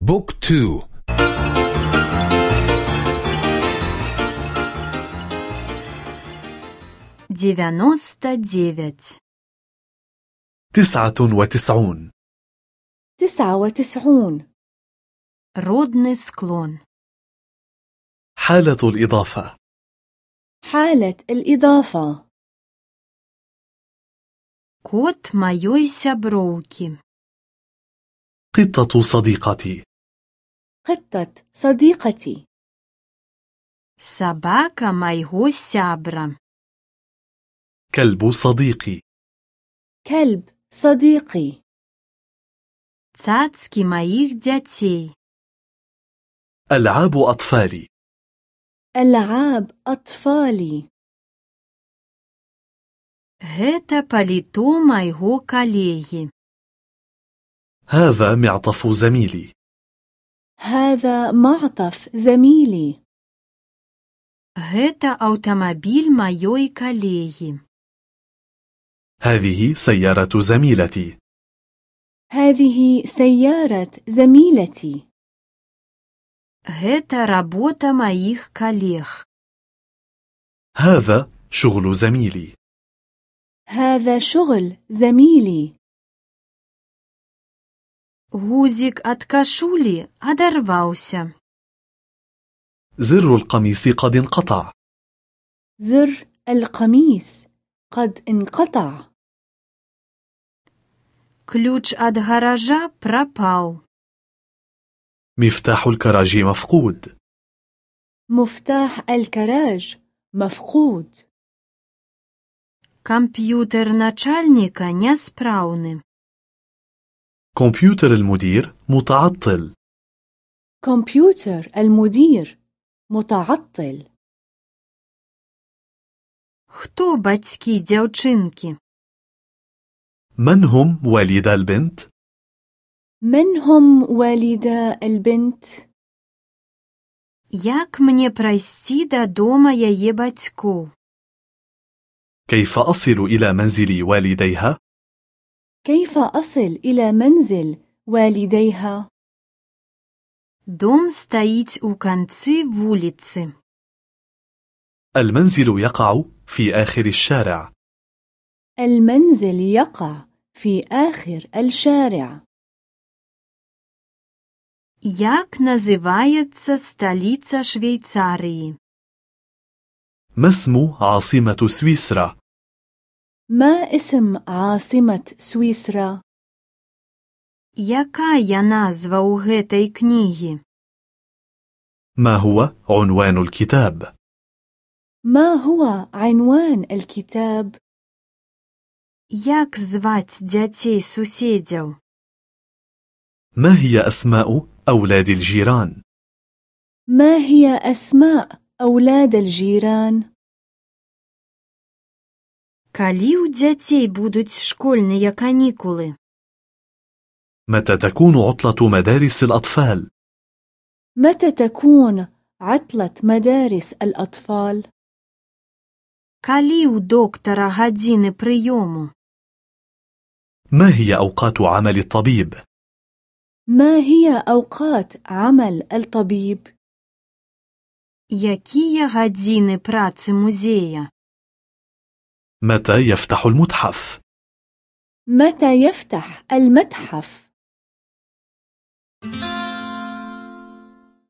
بوك تو девяносто девять تسعة وتسعون تسعة وتسعون родный склон حالة الإضافة حالة الإضافة кот моей сяброўкі قطة صديقتي قطة صديقتي собака майго сябра كلب صديقي كلب صديقي цацкі маіх дзяцей ألعاب أطفالي ألعاب أطفالي гэта паліто майго калегі هذا معطف زميلي هذا معطف زميلي гэта аўтамабіль маёй калегі هذه سيارة زميلتي هذه سيارة زميلتي гэта работа маіх калег هذا شغل زميلي هذا شغل زميلي гузік ад кашулі адарваўся زر القميص قد انقطع زر القميص قد انقطع ключ ад гаража прапаў مفتاح الكراج مفقود مفتاح الكراج مفقود камп'ютэр начальніка няспраўны كمبيوتر المدير متعطل كمبيوتر المدير متعطل хто бацькі дзяўчынкі من هم والدا البنت؟ من هم والدا البنت؟ як мне прайсці да дома яе бацькоў كيف أصل إلى منزل والديها؟ كيف أصل إلى منزل والديها؟ дом стаіць у канцы вуліцы المنزل يقع في آخر الشارع المنزل يقع في آخر الشارع як называецца сталіца швейцарыі ما اسم عاصمة سويسرا؟ ما اسم عاصمة سويسرا؟ якая назва ў гэтай кнігі ما هو عنوان الكتاب؟ ما هو عنوان الكتاب؟ як зваць дзяцей суседзяў ما هي أسماء أولاد الجيران؟ ما هي أسماء أولاد الجيران؟ калі ў дзяцей будуць школьныя канікулы متى تكون عطلة مدارس الأطفال؟ متى تكون عطلة مدارس الأطفال؟ калі ў доктара гадзіны прыёму ما هي أوقات عمل الطبيب؟ ما هي أوقات عمل الطبيب؟ якія гадзіны працы музея متى يفتح المتحف؟ متى يفتح المتحف؟